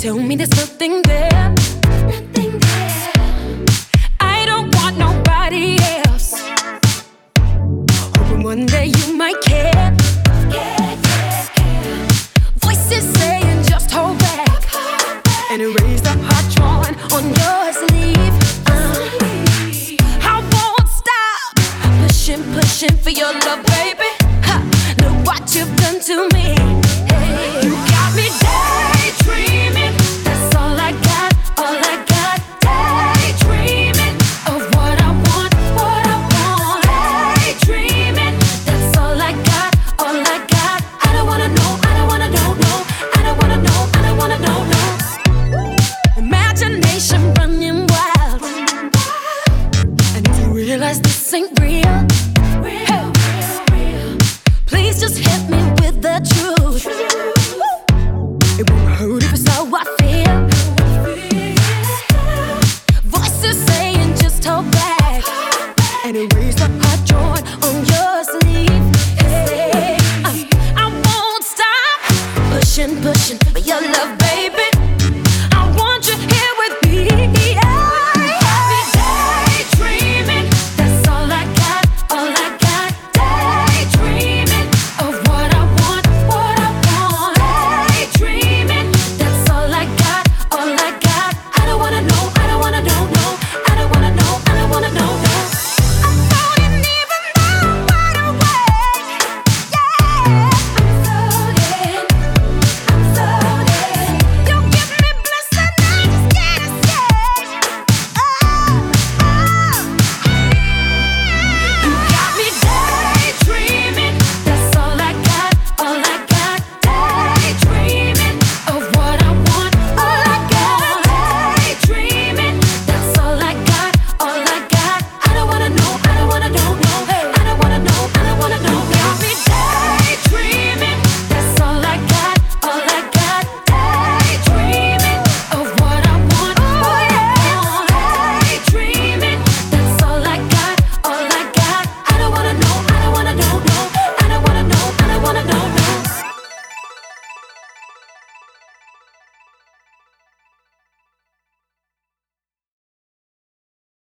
Tell me there's nothing there. Nothing there. I don't want nobody else. Hoping one day you might care. Voices saying just hold back. The heart drawn on your sleeve. I won't stop pushing, pushing for your love, baby. Ha. Look what you've done to me. something real. hey. real, real. Please just hit me with the truth. It won't hurt if it's how I feel. Voices saying just hold back and it raised up hot joy on your sleeve. Hey. I, I won't stop pushing, pushing.